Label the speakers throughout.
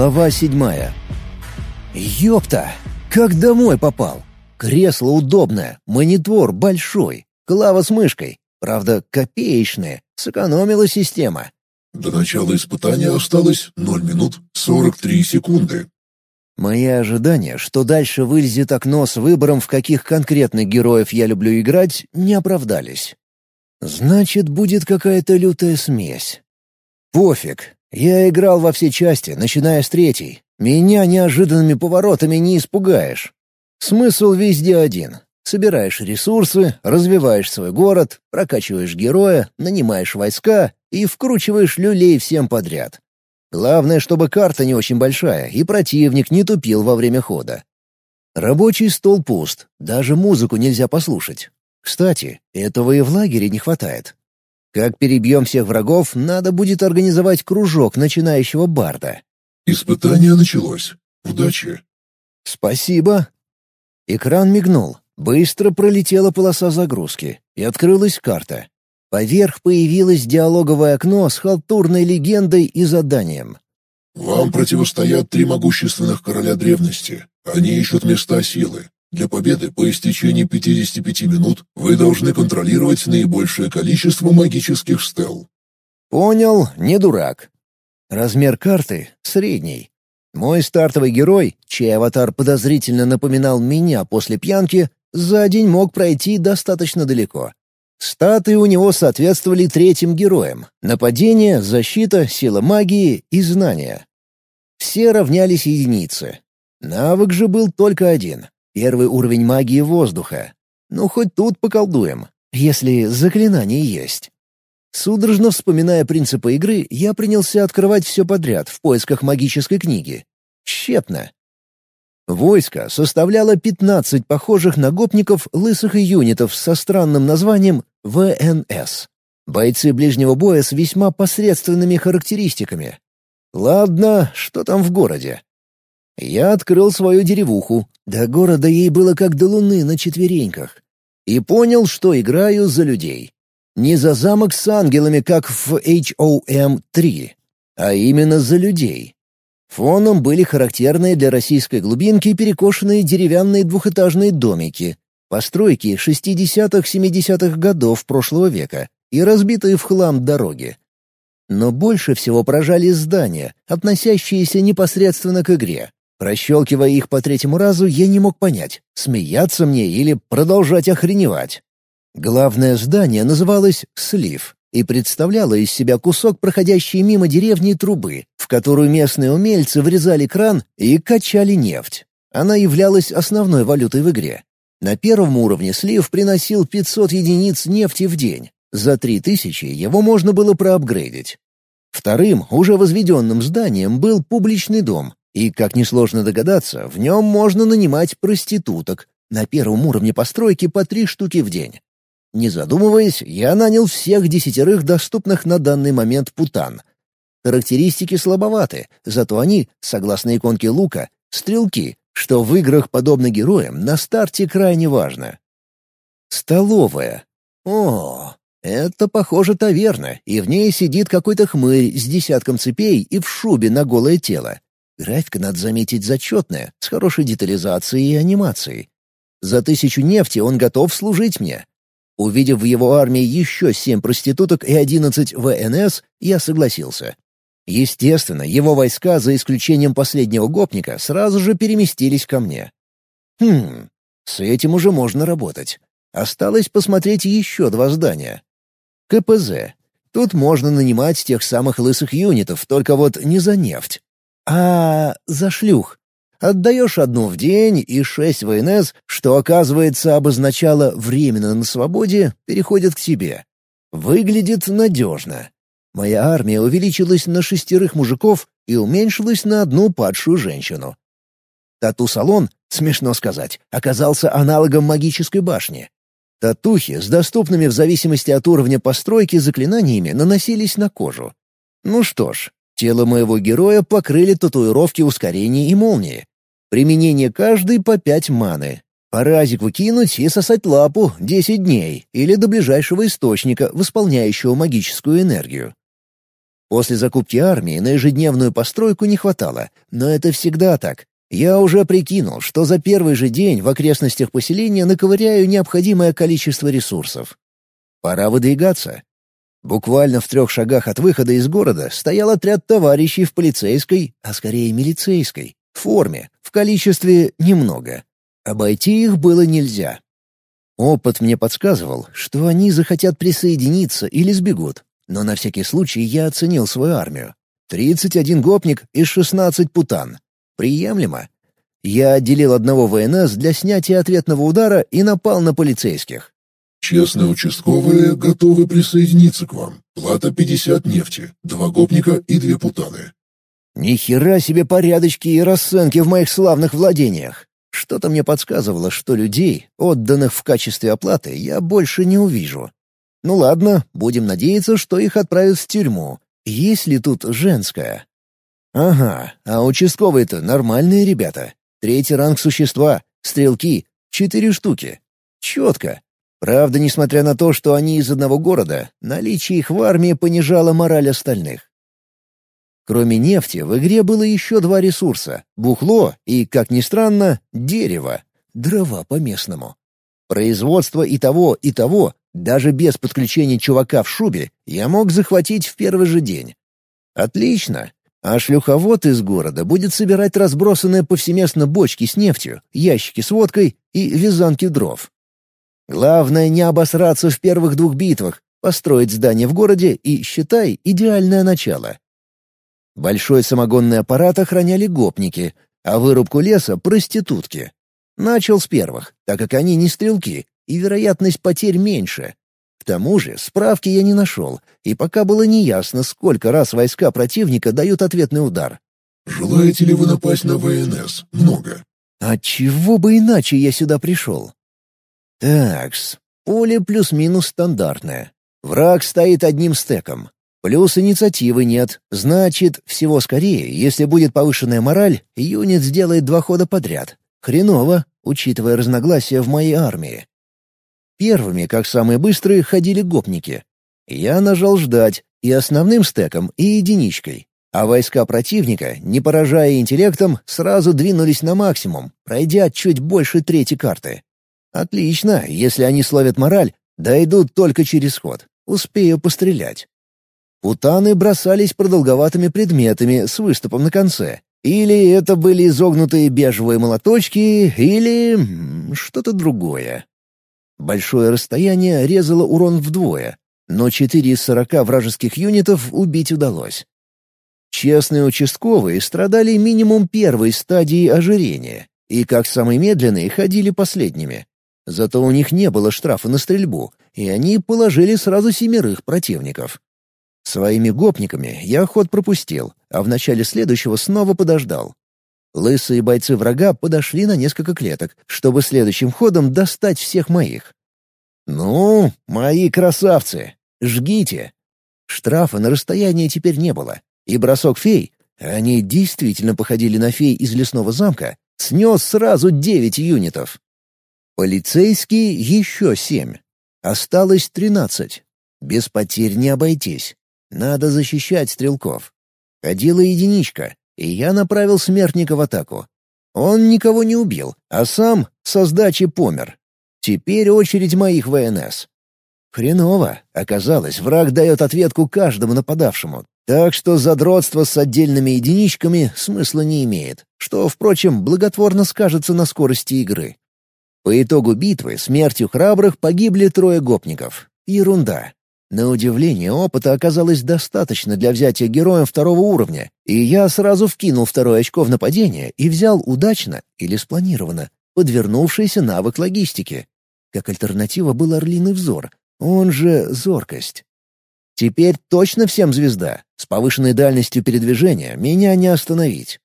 Speaker 1: Глава седьмая. Ёпта! Как домой попал? Кресло удобное, монитор большой, клава с мышкой. Правда, копеечные, сэкономила система.
Speaker 2: До начала испытания осталось 0 минут 43 секунды.
Speaker 1: Мои ожидания, что дальше вылезет окно с выбором, в каких конкретных героев я люблю играть, не оправдались. Значит, будет какая-то лютая смесь. Пофиг. Я играл во все части, начиная с третьей. Меня неожиданными поворотами не испугаешь. Смысл везде один. Собираешь ресурсы, развиваешь свой город, прокачиваешь героя, нанимаешь войска и вкручиваешь люлей всем подряд. Главное, чтобы карта не очень большая и противник не тупил во время хода. Рабочий стол пуст, даже музыку нельзя послушать. Кстати, этого и в лагере не хватает. Как перебьем всех врагов, надо будет организовать кружок начинающего барда.
Speaker 2: Испытание началось. Удачи.
Speaker 1: Спасибо. Экран мигнул. Быстро пролетела полоса загрузки, и открылась карта. Поверх появилось диалоговое окно с халтурной легендой и заданием.
Speaker 2: «Вам противостоят три могущественных короля древности. Они ищут места силы. Для победы по истечении 55 минут вы должны контролировать наибольшее количество магических стел.
Speaker 1: Понял, не дурак. Размер карты средний. Мой стартовый герой, чей аватар подозрительно напоминал меня после пьянки, за день мог пройти достаточно далеко. Статы у него соответствовали третьим героям — нападение, защита, сила магии и знания. Все равнялись единицы. Навык же был только один Первый уровень магии воздуха. Ну, хоть тут поколдуем, если заклинание есть. Судорожно вспоминая принципы игры, я принялся открывать все подряд в поисках магической книги. Тщетно. Войско составляло 15 похожих на гопников лысых юнитов со странным названием ВНС. Бойцы ближнего боя с весьма посредственными характеристиками. Ладно, что там в городе? Я открыл свою деревуху, до города ей было как до луны на четвереньках, и понял, что играю за людей. Не за замок с ангелами, как в HOM-3, а именно за людей. Фоном были характерные для российской глубинки перекошенные деревянные двухэтажные домики, постройки 60-70-х годов прошлого века и разбитые в хлам дороги. Но больше всего поражали здания, относящиеся непосредственно к игре. Прощелкивая их по третьему разу, я не мог понять, смеяться мне или продолжать охреневать. Главное здание называлось «Слив» и представляло из себя кусок проходящей мимо деревни трубы, в которую местные умельцы врезали кран и качали нефть. Она являлась основной валютой в игре. На первом уровне слив приносил 500 единиц нефти в день. За 3000 его можно было проапгрейдить. Вторым, уже возведенным зданием был публичный дом, и, как несложно догадаться, в нем можно нанимать проституток. На первом уровне постройки по три штуки в день. Не задумываясь, я нанял всех десятерых доступных на данный момент путан. Характеристики слабоваты, зато они, согласно иконке лука, стрелки, что в играх, подобно героям, на старте крайне важно. Столовая. О, это, похоже, таверна, и в ней сидит какой-то хмырь с десятком цепей и в шубе на голое тело. Графика, надо заметить, зачетная, с хорошей детализацией и анимацией. За тысячу нефти он готов служить мне. Увидев в его армии еще семь проституток и одиннадцать ВНС, я согласился. Естественно, его войска, за исключением последнего гопника, сразу же переместились ко мне. Хм, с этим уже можно работать. Осталось посмотреть еще два здания. КПЗ. Тут можно нанимать тех самых лысых юнитов, только вот не за нефть а за шлюх. Отдаешь одну в день, и шесть ВНС, что, оказывается, обозначало «временно на свободе», переходят к тебе. Выглядит надежно. Моя армия увеличилась на шестерых мужиков и уменьшилась на одну падшую женщину. Тату-салон, смешно сказать, оказался аналогом магической башни. Татухи с доступными в зависимости от уровня постройки заклинаниями наносились на кожу. Ну что ж, Тело моего героя покрыли татуировки ускорения и молнии. Применение каждой по пять маны. Паразик выкинуть и сосать лапу десять дней или до ближайшего источника, восполняющего магическую энергию. После закупки армии на ежедневную постройку не хватало, но это всегда так. Я уже прикинул, что за первый же день в окрестностях поселения наковыряю необходимое количество ресурсов. Пора выдвигаться. Буквально в трех шагах от выхода из города стоял отряд товарищей в полицейской, а скорее милицейской, форме, в количестве немного. Обойти их было нельзя. Опыт мне подсказывал, что они захотят присоединиться или сбегут, но на всякий случай я оценил свою армию. 31 гопник и 16 путан. Приемлемо. Я отделил одного ВНС для снятия ответного удара и напал на полицейских.
Speaker 2: Честные участковые готовы присоединиться к вам. Плата 50 нефти, два гопника и две путаны.
Speaker 1: Ни хера себе порядочки и расценки в моих славных владениях. Что-то мне подсказывало, что людей, отданных в качестве оплаты, я больше не увижу. Ну ладно, будем надеяться, что их отправят в тюрьму. Есть ли тут женская? Ага, а участковые-то нормальные ребята. Третий ранг существа, стрелки, четыре штуки. Четко. Правда, несмотря на то, что они из одного города, наличие их в армии понижало мораль остальных. Кроме нефти, в игре было еще два ресурса — бухло и, как ни странно, дерево, дрова по-местному. Производство и того, и того, даже без подключения чувака в шубе, я мог захватить в первый же день. Отлично. А шлюховод из города будет собирать разбросанные повсеместно бочки с нефтью, ящики с водкой и вязанки дров. Главное не обосраться в первых двух битвах, построить здание в городе и, считай, идеальное начало. Большой самогонный аппарат охраняли гопники, а вырубку леса — проститутки. Начал с первых, так как они не стрелки, и вероятность потерь меньше. К тому же справки я не нашел, и пока было неясно, сколько раз войска противника дают ответный удар.
Speaker 2: «Желаете ли вы напасть на ВНС? Много».
Speaker 1: «А чего бы иначе я сюда пришел?» Такс, поле плюс-минус стандартное. Враг стоит одним стеком. Плюс инициативы нет, значит, всего скорее, если будет повышенная мораль, юнит сделает два хода подряд. Хреново, учитывая разногласия в моей армии. Первыми, как самые быстрые, ходили гопники. Я нажал «ждать» и основным стеком, и единичкой. А войска противника, не поражая интеллектом, сразу двинулись на максимум, пройдя чуть больше трети карты. Отлично, если они словят мораль, дойдут только через ход. Успею пострелять. Путаны бросались продолговатыми предметами с выступом на конце. Или это были изогнутые бежевые молоточки, или... что-то другое. Большое расстояние резало урон вдвое, но четыре из сорока вражеских юнитов убить удалось. Честные участковые страдали минимум первой стадии ожирения, и как самые медленные ходили последними. Зато у них не было штрафа на стрельбу, и они положили сразу семерых противников. Своими гопниками я ход пропустил, а в начале следующего снова подождал. Лысые бойцы врага подошли на несколько клеток, чтобы следующим ходом достать всех моих. «Ну, мои красавцы, жгите!» Штрафа на расстоянии теперь не было, и бросок фей, они действительно походили на фей из лесного замка, снес сразу девять юнитов. Полицейские еще семь. Осталось тринадцать. Без потерь не обойтись. Надо защищать стрелков. Ходила единичка, и я направил смертника в атаку. Он никого не убил, а сам со сдачи помер. Теперь очередь моих ВНС. Хреново. Оказалось, враг дает ответку каждому нападавшему, так что задротство с отдельными единичками смысла не имеет, что, впрочем, благотворно скажется на скорости игры. По итогу битвы смертью храбрых погибли трое гопников. Ерунда. На удивление, опыта оказалось достаточно для взятия героем второго уровня, и я сразу вкинул второе очко в нападение и взял удачно или спланированно подвернувшийся навык логистики. Как альтернатива был орлиный взор, он же зоркость. Теперь точно всем звезда. С повышенной дальностью передвижения меня не остановить.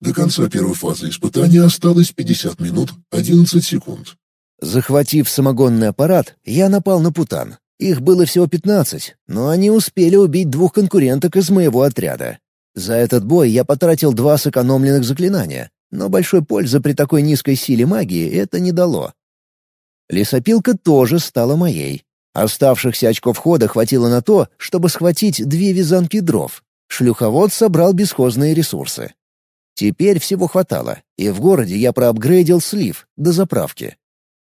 Speaker 2: До конца первой фазы испытания осталось 50 минут 11 секунд.
Speaker 1: Захватив самогонный аппарат, я напал на Путан. Их было всего 15, но они успели убить двух конкуренток из моего отряда. За этот бой я потратил два сэкономленных заклинания, но большой пользы при такой низкой силе магии это не дало. Лесопилка тоже стала моей. Оставшихся очков хода хватило на то, чтобы схватить две вязанки дров, Шлюховод собрал бесхозные ресурсы. Теперь всего хватало, и в городе я проапгрейдил слив до заправки.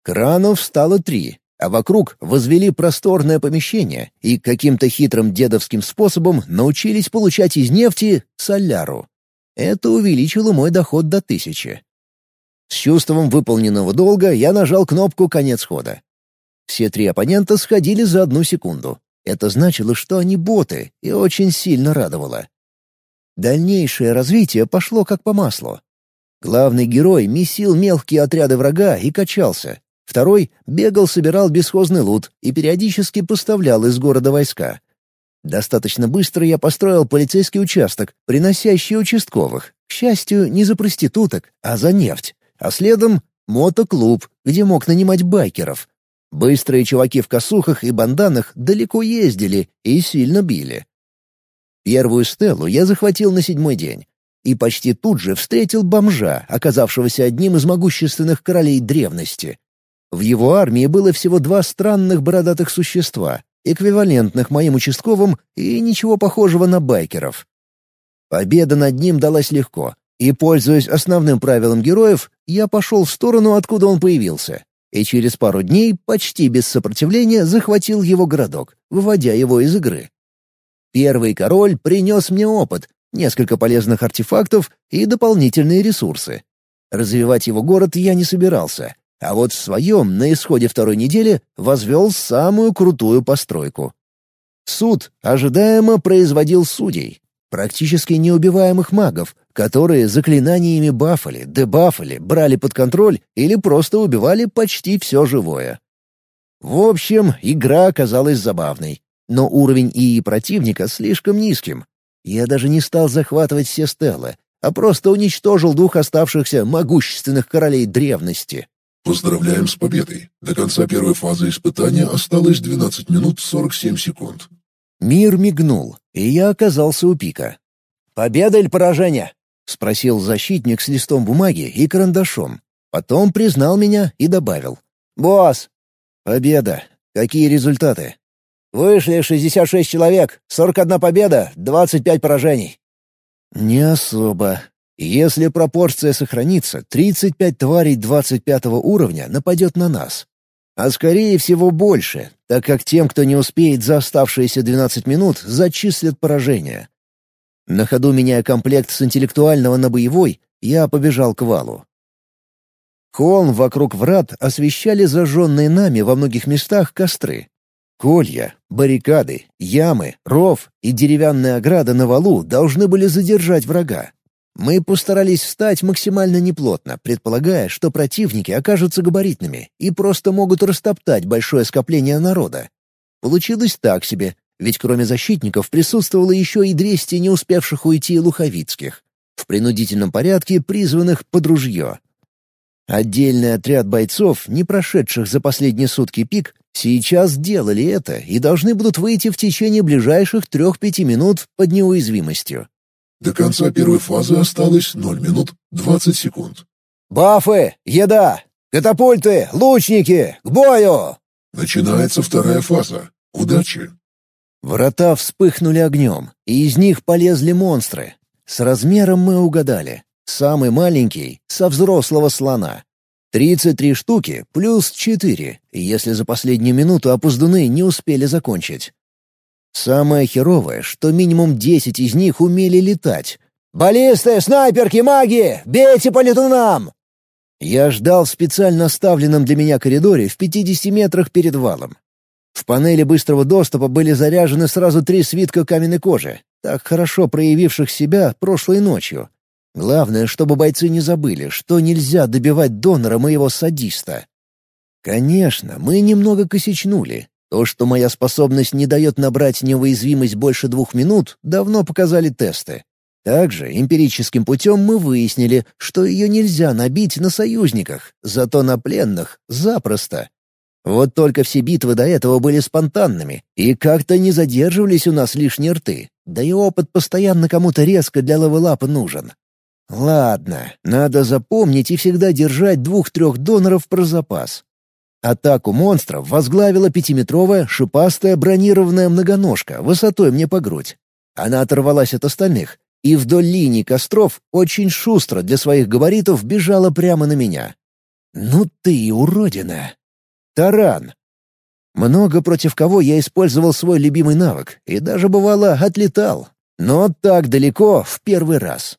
Speaker 1: Кранов стало три, а вокруг возвели просторное помещение и каким-то хитрым дедовским способом научились получать из нефти соляру. Это увеличило мой доход до тысячи. С чувством выполненного долга я нажал кнопку «Конец хода». Все три оппонента сходили за одну секунду. Это значило, что они боты, и очень сильно радовало. Дальнейшее развитие пошло как по маслу. Главный герой месил мелкие отряды врага и качался. Второй бегал, собирал бесхозный лут и периодически поставлял из города войска. Достаточно быстро я построил полицейский участок, приносящий участковых. К счастью, не за проституток, а за нефть. А следом — мотоклуб, где мог нанимать байкеров. Быстрые чуваки в косухах и банданах далеко ездили и сильно били. Первую стелу я захватил на седьмой день. И почти тут же встретил бомжа, оказавшегося одним из могущественных королей древности. В его армии было всего два странных бородатых существа, эквивалентных моим участковым и ничего похожего на байкеров. Победа над ним далась легко, и, пользуясь основным правилом героев, я пошел в сторону, откуда он появился, и через пару дней почти без сопротивления захватил его городок, выводя его из игры. Первый король принес мне опыт, несколько полезных артефактов и дополнительные ресурсы. Развивать его город я не собирался, а вот в своем на исходе второй недели возвел самую крутую постройку. Суд ожидаемо производил судей, практически неубиваемых магов, которые заклинаниями бафали, дебафали, брали под контроль или просто убивали почти все живое. В общем, игра оказалась забавной, но уровень ИИ противника слишком низким. Я даже не стал захватывать все стелы, а просто уничтожил двух оставшихся могущественных королей древности.
Speaker 2: Поздравляем с победой. До конца первой фазы испытания осталось 12 минут 47 секунд.
Speaker 1: Мир мигнул, и я оказался у пика. «Победа или поражение?» — спросил защитник с листом бумаги и карандашом. Потом признал меня и добавил. «Босс!» «Победа. Какие результаты?» «Вышли 66 человек, 41 победа, 25 поражений». «Не особо. Если пропорция сохранится, 35 тварей 25 уровня нападет на нас. А скорее всего больше, так как тем, кто не успеет за оставшиеся 12 минут, зачислят поражение. На ходу меняя комплект с интеллектуального на боевой, я побежал к валу. Холм вокруг врат освещали зажженные нами во многих местах костры. Колья, баррикады, ямы, ров и деревянная ограда на валу должны были задержать врага. Мы постарались встать максимально неплотно, предполагая, что противники окажутся габаритными и просто могут растоптать большое скопление народа. Получилось так себе, ведь кроме защитников присутствовало еще и 200 не успевших уйти луховицких, в принудительном порядке призванных под ружье. Отдельный отряд бойцов, не прошедших за последние сутки пик, сейчас делали это и должны будут выйти в течение ближайших трех-пяти минут под неуязвимостью.
Speaker 2: До конца первой фазы осталось 0 минут 20 секунд.
Speaker 1: «Бафы! Еда! Катапульты! Лучники! К бою!»
Speaker 2: Начинается вторая фаза. Удачи!
Speaker 1: Врата вспыхнули огнем, и из них полезли монстры. С размером мы угадали. Самый маленький — со взрослого слона. 33 штуки плюс 4, если за последнюю минуту опуздуны не успели закончить. Самое херовое, что минимум десять из них умели летать. «Баллисты, снайперки, маги! Бейте по летунам!» Я ждал в специально оставленном для меня коридоре в 50 метрах перед валом. В панели быстрого доступа были заряжены сразу три свитка каменной кожи, так хорошо проявивших себя прошлой ночью. Главное, чтобы бойцы не забыли, что нельзя добивать донора моего садиста. Конечно, мы немного косячнули, то, что моя способность не дает набрать неуязвимость больше двух минут, давно показали тесты. Также эмпирическим путем мы выяснили, что ее нельзя набить на союзниках, зато на пленных — запросто. Вот только все битвы до этого были спонтанными, и как-то не задерживались у нас лишние рты, да и опыт постоянно кому-то резко для левелапа нужен. Ладно, надо запомнить и всегда держать двух-трех доноров про запас. Атаку монстров возглавила пятиметровая шипастая бронированная многоножка высотой мне по грудь. Она оторвалась от остальных и вдоль линии костров очень шустро для своих габаритов бежала прямо на меня. «Ну ты уродина!» «Таран!» Много против кого я использовал свой любимый навык и даже, бывало, отлетал. Но так далеко в первый раз.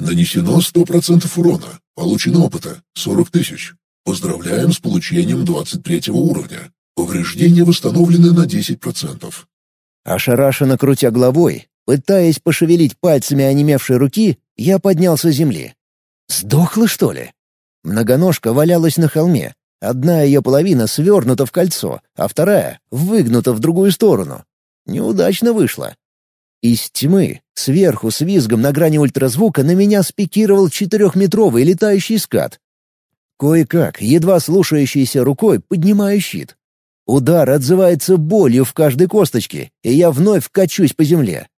Speaker 2: Нанесено 100% урона. Получено опыта — 40 тысяч. Поздравляем с получением 23 уровня. Повреждения восстановлены на 10%.
Speaker 1: Ошарашенно крутя головой, пытаясь пошевелить пальцами онемевшей руки, я поднялся с земли. Сдохла, что ли? Многоножка валялась на холме. Одна ее половина свернута в кольцо, а вторая выгнута в другую сторону. Неудачно вышло. Из тьмы, сверху с визгом на грани ультразвука на меня спикировал четырехметровый летающий скат. Кое-как, едва слушающийся рукой, поднимаю щит. Удар отзывается болью в каждой косточке, и я вновь качусь по земле.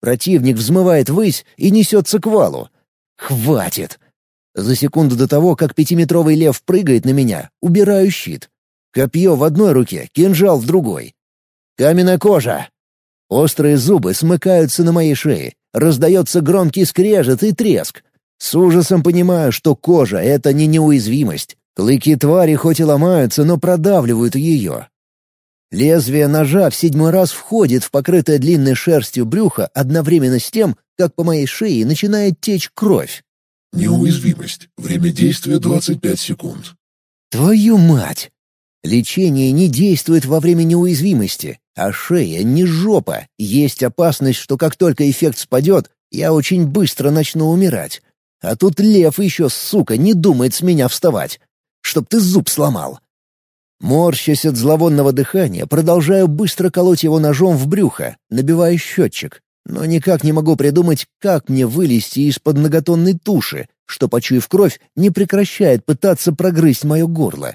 Speaker 1: Противник взмывает ввысь и несется к валу. Хватит! За секунду до того, как пятиметровый лев прыгает на меня, убираю щит. Копье в одной руке, кинжал в другой. Каменная кожа! Острые зубы смыкаются на моей шее. Раздается громкий скрежет и треск. С ужасом понимаю, что кожа — это не неуязвимость. Клыки твари хоть и ломаются, но продавливают ее. Лезвие ножа в седьмой раз входит в покрытое длинной шерстью брюхо одновременно с тем, как по моей шее начинает течь кровь.
Speaker 2: Неуязвимость. Время действия 25 секунд.
Speaker 1: Твою мать! Лечение не действует во время неуязвимости, а шея не жопа. Есть опасность, что как только эффект спадет, я очень быстро начну умирать. А тут лев еще, сука, не думает с меня вставать. Чтоб ты зуб сломал. Морщась от зловонного дыхания, продолжаю быстро колоть его ножом в брюхо, набивая счетчик. Но никак не могу придумать, как мне вылезти из-под многотонной туши, что, почуяв кровь, не прекращает пытаться прогрызть мое горло.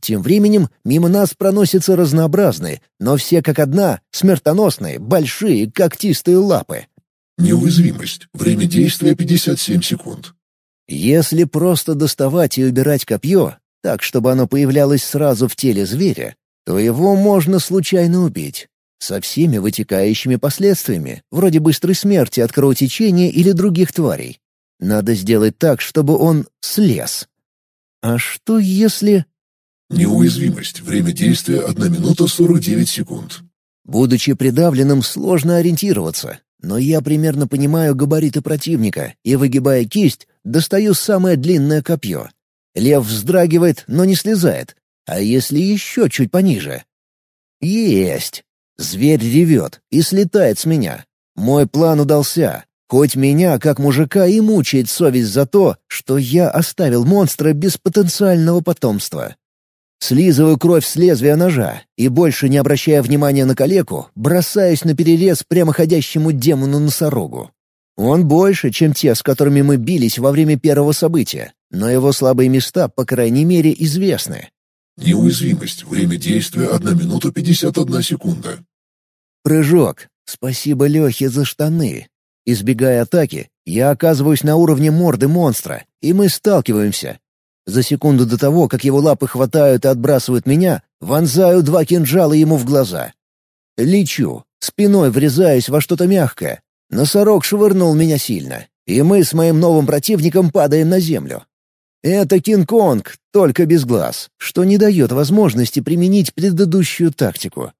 Speaker 1: Тем временем мимо нас проносятся разнообразные, но все как одна, смертоносные, большие, когтистые лапы.
Speaker 2: Неуязвимость. Время действия 57 секунд.
Speaker 1: Если просто доставать и убирать копье, так, чтобы оно появлялось сразу в теле зверя, то его можно случайно убить. Со всеми вытекающими последствиями, вроде быстрой смерти от кровотечения или других тварей. Надо сделать так, чтобы он слез. А что если...
Speaker 2: Неуязвимость. Время действия 1 минута 49 секунд.
Speaker 1: Будучи придавленным, сложно ориентироваться. Но я примерно понимаю габариты противника и, выгибая кисть, достаю самое длинное копье. Лев вздрагивает, но не слезает. А если еще чуть пониже? Есть! Зверь ревет и слетает с меня. Мой план удался. Хоть меня, как мужика, и мучает совесть за то, что я оставил монстра без потенциального потомства. Слизываю кровь с лезвия ножа и, больше не обращая внимания на калеку, бросаюсь на перерез прямоходящему демону-носорогу. Он больше, чем те, с которыми мы бились во время первого события, но его слабые места, по крайней мере, известны.
Speaker 2: Неуязвимость. Время действия 1 минута 51 секунда.
Speaker 1: Прыжок. Спасибо Лехе за штаны. Избегая атаки, я оказываюсь на уровне морды монстра, и мы сталкиваемся, за секунду до того, как его лапы хватают и отбрасывают меня, вонзаю два кинжала ему в глаза. Лечу, спиной врезаясь во что-то мягкое. Носорог швырнул меня сильно, и мы с моим новым противником падаем на землю. Это Кинг-Конг, только без глаз, что не дает возможности применить предыдущую тактику.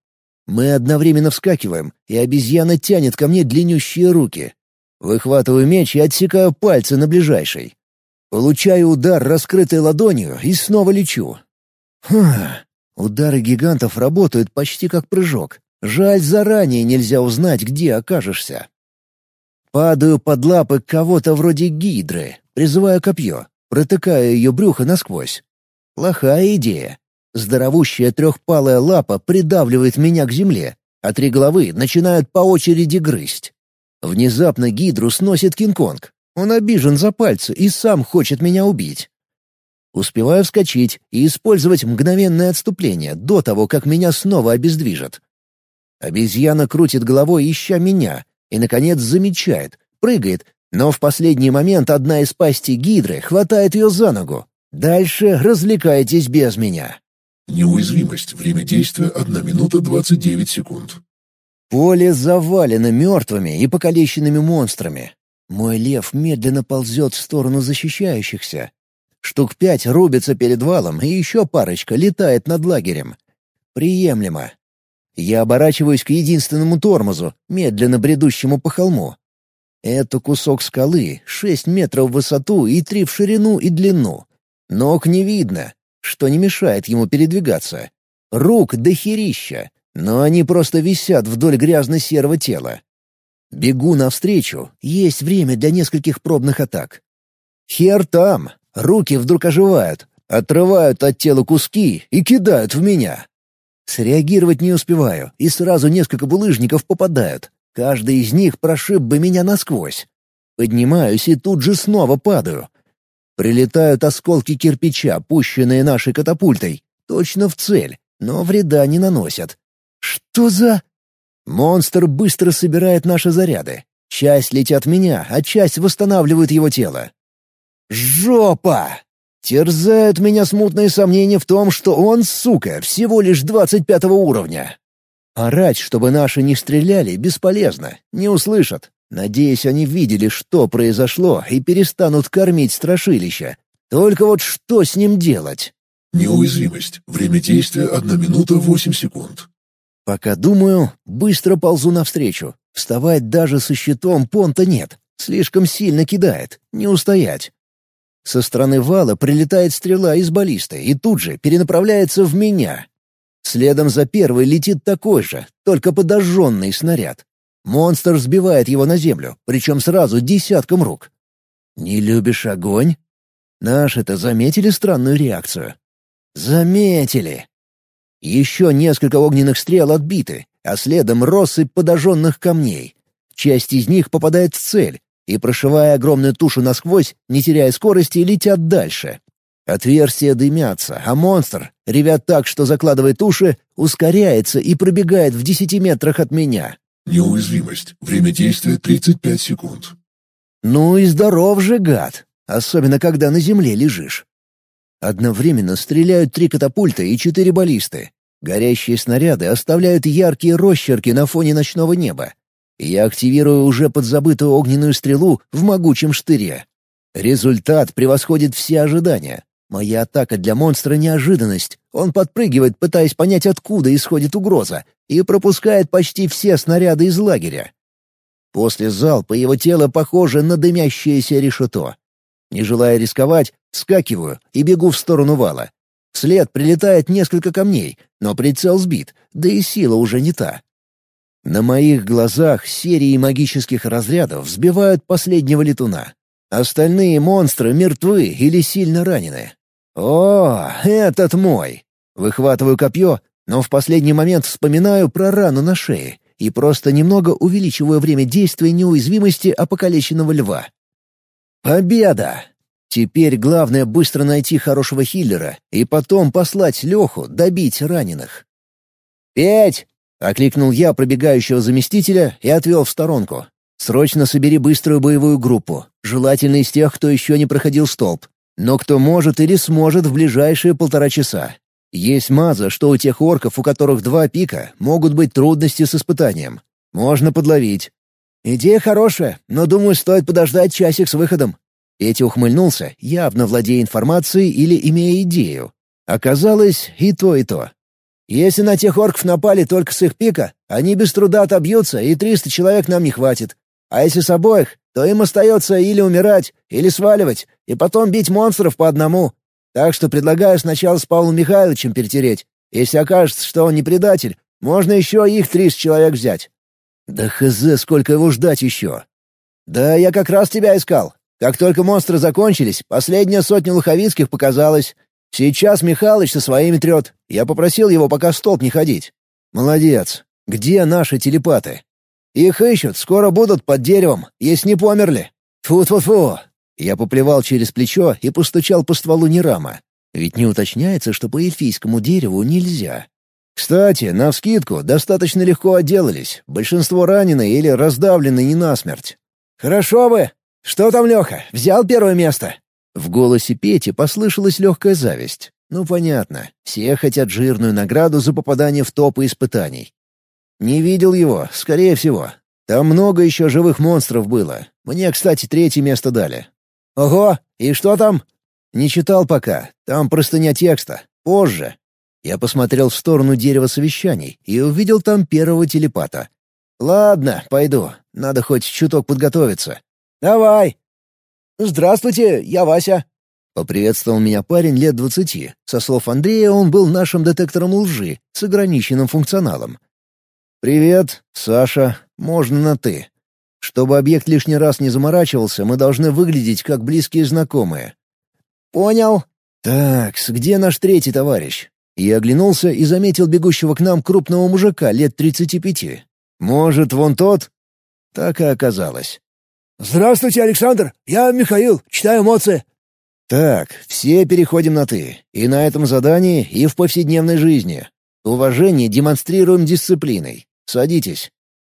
Speaker 1: Мы одновременно вскакиваем, и обезьяна тянет ко мне длиннющие руки. Выхватываю меч и отсекаю пальцы на ближайшей. Получаю удар раскрытой ладонью и снова лечу. Ха, удары гигантов работают почти как прыжок. Жаль, заранее нельзя узнать, где окажешься. Падаю под лапы кого-то вроде гидры, призываю копье, протыкаю ее брюхо насквозь. Плохая идея. Здоровущая трехпалая лапа придавливает меня к земле, а три головы начинают по очереди грызть. Внезапно гидру сносит Кинг-Конг, он обижен за пальцы и сам хочет меня убить. Успеваю вскочить и использовать мгновенное отступление до того, как меня снова обездвижат. Обезьяна крутит головой, ища меня, и, наконец, замечает, прыгает, но в последний момент одна из пастей гидры хватает ее за ногу. Дальше развлекайтесь без меня.
Speaker 2: Неуязвимость. Время действия 1 минута 29 секунд.
Speaker 1: Поле завалено мертвыми и покалеченными монстрами. Мой лев медленно ползет в сторону защищающихся. Штук пять рубится перед валом, и еще парочка летает над лагерем. Приемлемо. Я оборачиваюсь к единственному тормозу, медленно бредущему по холму. Это кусок скалы, шесть метров в высоту и три в ширину и длину. Ног не видно, что не мешает ему передвигаться. Рук до херища, но они просто висят вдоль грязно-серого тела. Бегу навстречу, есть время для нескольких пробных атак. Хер там, руки вдруг оживают, отрывают от тела куски и кидают в меня. Среагировать не успеваю, и сразу несколько булыжников попадают. Каждый из них прошиб бы меня насквозь. Поднимаюсь и тут же снова падаю. Прилетают осколки кирпича, пущенные нашей катапультой. Точно в цель, но вреда не наносят. Что за... Монстр быстро собирает наши заряды. Часть летят в меня, а часть восстанавливает его тело. Жопа! Терзают меня смутные сомнения в том, что он, сука, всего лишь двадцать пятого уровня. Орать, чтобы наши не стреляли, бесполезно, не услышат. Надеюсь, они видели, что произошло, и перестанут кормить страшилища. Только вот что с ним делать?
Speaker 2: Неуязвимость. Время действия — одна минута восемь секунд.
Speaker 1: Пока думаю, быстро ползу навстречу. Вставать даже со щитом понта нет. Слишком сильно кидает. Не устоять. Со стороны вала прилетает стрела из баллисты и тут же перенаправляется в меня. Следом за первой летит такой же, только подожженный снаряд. Монстр сбивает его на землю, причем сразу десятком рук. «Не любишь огонь?» Наши-то заметили странную реакцию. «Заметили!» Еще несколько огненных стрел отбиты, а следом россыпь подожженных камней. Часть из них попадает в цель, и, прошивая огромную тушу насквозь, не теряя скорости, летят дальше. Отверстия дымятся, а монстр, ревя так, что закладывает уши, ускоряется и пробегает в десяти метрах от меня.
Speaker 2: Неуязвимость. Время действия 35 секунд.
Speaker 1: Ну и здоров же, гад. Особенно, когда на земле лежишь. Одновременно стреляют три катапульта и четыре баллисты. Горящие снаряды оставляют яркие росчерки на фоне ночного неба. Я активирую уже подзабытую огненную стрелу в могучем штыре. Результат превосходит все ожидания. Моя атака для монстра — неожиданность. Он подпрыгивает, пытаясь понять, откуда исходит угроза, и пропускает почти все снаряды из лагеря. После залпа его тело похоже на дымящееся решето. Не желая рисковать, Вскакиваю и бегу в сторону вала. Вслед прилетает несколько камней, но прицел сбит, да и сила уже не та. На моих глазах серии магических разрядов сбивают последнего летуна. Остальные монстры мертвы или сильно ранены. «О, этот мой!» Выхватываю копье, но в последний момент вспоминаю про рану на шее и просто немного увеличиваю время действия неуязвимости опокалеченного льва. «Победа!» Теперь главное быстро найти хорошего хиллера и потом послать Леху добить раненых. «Петь!» — окликнул я пробегающего заместителя и отвел в сторонку. «Срочно собери быструю боевую группу, желательно из тех, кто еще не проходил столб, но кто может или сможет в ближайшие полтора часа. Есть маза, что у тех орков, у которых два пика, могут быть трудности с испытанием. Можно подловить». «Идея хорошая, но, думаю, стоит подождать часик с выходом», Петя ухмыльнулся, явно владея информацией или имея идею. Оказалось, и то, и то. «Если на тех орков напали только с их пика, они без труда отобьются, и триста человек нам не хватит. А если с обоих, то им остается или умирать, или сваливать, и потом бить монстров по одному. Так что предлагаю сначала с Павлом Михайловичем перетереть. Если окажется, что он не предатель, можно еще их триста человек взять». «Да хз, сколько его ждать еще?» «Да я как раз тебя искал. Как только монстры закончились, последняя сотня луховицких показалась. Сейчас Михалыч со своими трет. Я попросил его пока в столб не ходить. Молодец. Где наши телепаты? Их ищут, скоро будут под деревом, если не померли. Фу-фу-фу. Я поплевал через плечо и постучал по стволу Нерама. Ведь не уточняется, что по эльфийскому дереву нельзя. Кстати, навскидку, достаточно легко отделались. Большинство ранены или раздавлены не насмерть. «Хорошо бы!» «Что там, Леха, взял первое место?» В голосе Пети послышалась легкая зависть. «Ну, понятно. Все хотят жирную награду за попадание в топы испытаний. «Не видел его, скорее всего. Там много еще живых монстров было. Мне, кстати, третье место дали». «Ого! И что там?» «Не читал пока. Там простыня текста. Позже». Я посмотрел в сторону дерева совещаний и увидел там первого телепата. «Ладно, пойду. Надо хоть чуток подготовиться». «Давай!» «Здравствуйте, я Вася», — поприветствовал меня парень лет двадцати. Со слов Андрея, он был нашим детектором лжи с ограниченным функционалом. «Привет, Саша. Можно на «ты». Чтобы объект лишний раз не заморачивался, мы должны выглядеть как близкие знакомые». «Понял». «Так, где наш третий товарищ?» Я оглянулся и заметил бегущего к нам крупного мужика лет тридцати пяти. «Может, вон тот?» Так и оказалось.
Speaker 3: «Здравствуйте, Александр! Я Михаил, читаю эмоции».
Speaker 1: «Так, все переходим на «ты». И на этом задании, и в повседневной жизни. Уважение демонстрируем дисциплиной. Садитесь».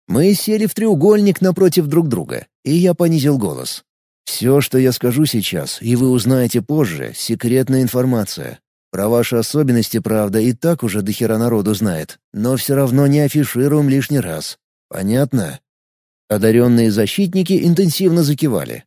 Speaker 1: Мы сели в треугольник напротив друг друга, и я понизил голос. «Все, что я скажу сейчас, и вы узнаете позже, секретная информация. Про ваши особенности, правда, и так уже дохера народу знает, но все равно не афишируем лишний раз. Понятно?» Одаренные защитники интенсивно закивали.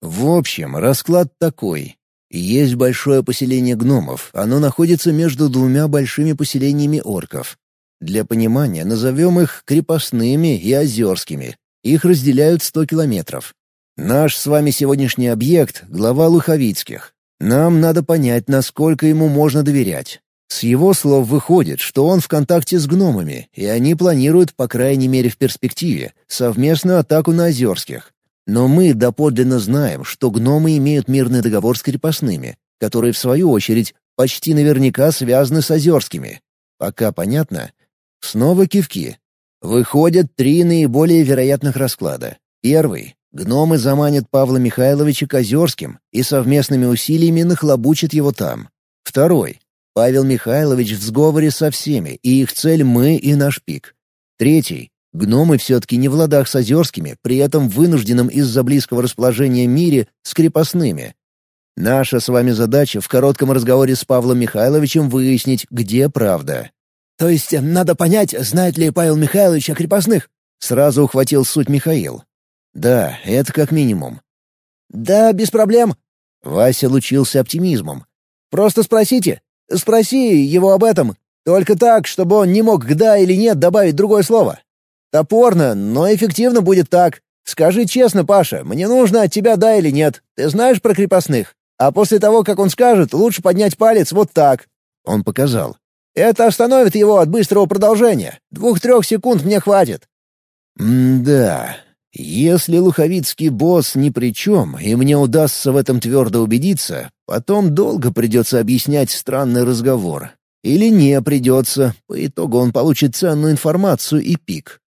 Speaker 1: В общем, расклад такой. Есть большое поселение гномов, оно находится между двумя большими поселениями орков. Для понимания назовем их крепостными и озерскими. Их разделяют 100 километров. Наш с вами сегодняшний объект — глава Луховицких. Нам надо понять, насколько ему можно доверять. С его слов выходит, что он в контакте с гномами, и они планируют, по крайней мере в перспективе, совместную атаку на Озерских. Но мы доподлинно знаем, что гномы имеют мирный договор с крепостными, которые, в свою очередь, почти наверняка связаны с Озерскими. Пока понятно? Снова кивки. Выходят три наиболее вероятных расклада. Первый. Гномы заманят Павла Михайловича к Озерским и совместными усилиями нахлобучат его там. Второй. Павел Михайлович в сговоре со всеми, и их цель — мы и наш пик. Третий. Гномы все-таки не в ладах с Озерскими, при этом вынужденным из-за близкого расположения мире с крепостными. Наша с вами задача в коротком разговоре с Павлом Михайловичем выяснить, где правда.
Speaker 3: То есть э, надо понять, знает ли Павел Михайлович о крепостных?
Speaker 1: Сразу ухватил суть Михаил. Да, это как минимум.
Speaker 3: Да, без проблем.
Speaker 1: Вася лучился оптимизмом.
Speaker 3: Просто спросите. Спроси его об этом. Только так, чтобы он не мог «да» или «нет» добавить другое слово. Топорно, но эффективно будет так. Скажи честно, Паша, мне нужно от тебя «да» или «нет». Ты знаешь про крепостных? А после того, как он скажет, лучше поднять палец вот так.
Speaker 1: Он показал.
Speaker 3: Это остановит его от быстрого продолжения. Двух-трех секунд мне хватит.
Speaker 1: М-да. Если луховицкий босс ни при чем, и мне удастся в этом твердо убедиться, потом долго придется объяснять странный разговор. Или не придется, по итогу он получит ценную информацию и пик.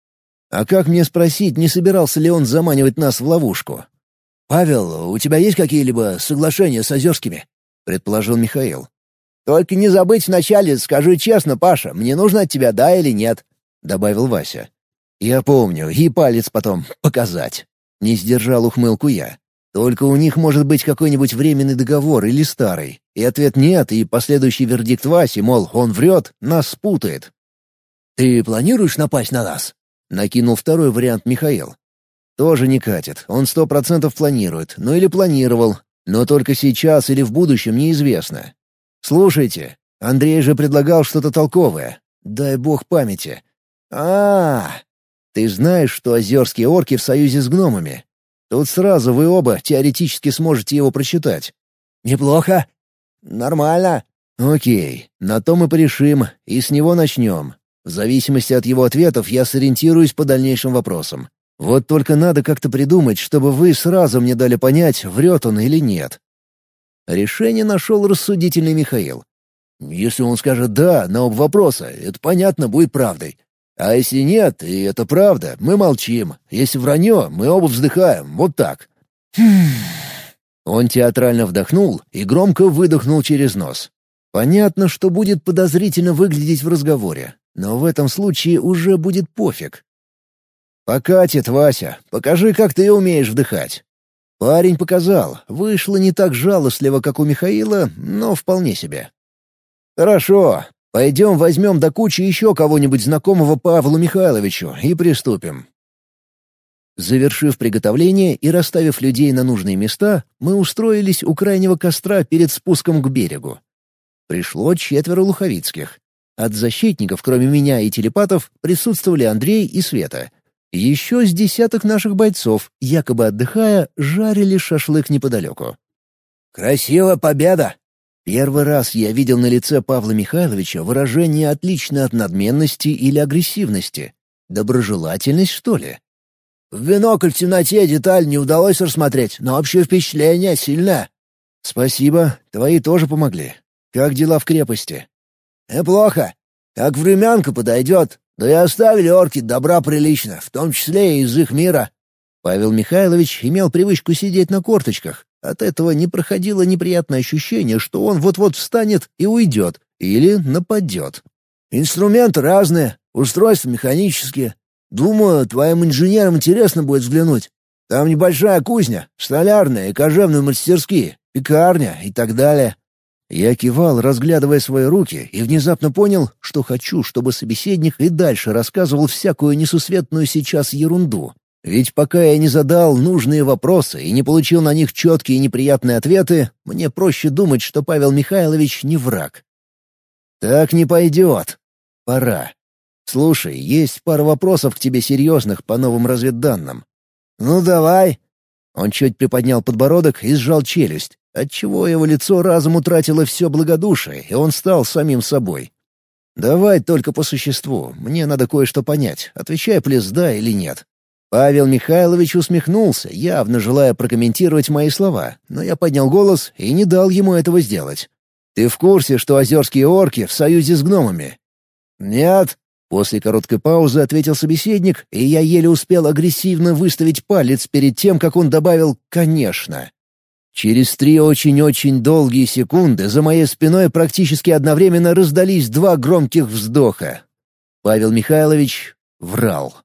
Speaker 1: А как мне спросить, не собирался ли он заманивать нас в ловушку?
Speaker 3: «Павел, у тебя есть какие-либо соглашения с Озерскими?» — предположил Михаил. «Только не забыть вначале, скажи честно, Паша, мне нужно от тебя да или нет», — добавил Вася.
Speaker 1: «Я помню, и палец потом показать». Не сдержал ухмылку я. Только у них может быть какой-нибудь временный договор или старый. И ответ нет, и последующий вердикт Васи, мол, он врет, нас спутает.
Speaker 3: «Ты планируешь напасть на нас?»
Speaker 1: — накинул второй вариант Михаил. «Тоже не катит. Он сто процентов планирует. Ну или планировал. Но только сейчас или в будущем неизвестно. «Слушайте, Андрей же предлагал что-то толковое. Дай бог памяти. а, -а, -а Ты знаешь, что озерские орки в союзе с гномами? Тут сразу вы оба теоретически сможете его прочитать».
Speaker 3: «Неплохо. Нормально».
Speaker 1: «Окей, на то мы порешим, и с него начнем. В зависимости от его ответов я сориентируюсь по дальнейшим вопросам. Вот только надо как-то придумать, чтобы вы сразу мне дали понять, врет он или нет. Решение нашел рассудительный Михаил. «Если он скажет «да» на оба вопроса, это понятно, будет правдой. А если нет, и это правда, мы молчим. Если вранье, мы оба вздыхаем, вот так». Он театрально вдохнул и громко выдохнул через нос. Понятно, что будет подозрительно выглядеть в разговоре, но в этом случае уже будет пофиг. «Покатит, Вася, покажи, как ты умеешь вдыхать». Парень показал, вышло не так жалостливо, как у Михаила, но вполне себе. «Хорошо. Пойдем возьмем до кучи еще кого-нибудь знакомого Павлу Михайловичу и приступим. Завершив приготовление и расставив людей на нужные места, мы устроились у крайнего костра перед спуском к берегу. Пришло четверо луховицких. От защитников, кроме меня и телепатов, присутствовали Андрей и Света. Еще с десяток наших бойцов, якобы отдыхая, жарили шашлык неподалеку. «Красивая победа!» Первый раз я видел на лице Павла Михайловича выражение отличное от надменности или агрессивности. Доброжелательность, что ли? В бинокль в темноте деталь не удалось рассмотреть, но общее впечатление сильное. Спасибо, твои тоже помогли. Как дела в крепости? Неплохо. Как времянка подойдет. Да и оставили орки добра прилично, в том числе и из их мира. Павел Михайлович имел привычку сидеть на корточках. От этого не проходило неприятное ощущение, что он вот-вот встанет и уйдет, или нападет. Инструменты разные, устройства механические, Думаю, твоим инженерам интересно будет взглянуть. Там небольшая кузня, столярная и кожевные мастерские, пекарня и так далее». Я кивал, разглядывая свои руки, и внезапно понял, что хочу, чтобы собеседник и дальше рассказывал всякую несусветную сейчас ерунду. Ведь пока я не задал нужные вопросы и не получил на них четкие и неприятные ответы, мне проще думать, что Павел Михайлович не враг. «Так не пойдет. Пора. «Слушай, есть пара вопросов к тебе серьезных по новым разведданным». «Ну, давай». Он чуть приподнял подбородок и сжал челюсть, отчего его лицо разом утратило все благодушие, и он стал самим собой. «Давай только по существу. Мне надо кое-что понять. Отвечай, плес да или нет». Павел Михайлович усмехнулся, явно желая прокомментировать мои слова, но я поднял голос и не дал ему этого сделать. «Ты в курсе, что озерские орки в союзе с гномами?» «Нет», После короткой паузы ответил собеседник, и я еле успел агрессивно выставить палец перед тем, как он добавил «конечно». Через три очень-очень долгие секунды за моей спиной практически одновременно раздались два громких вздоха. Павел Михайлович врал.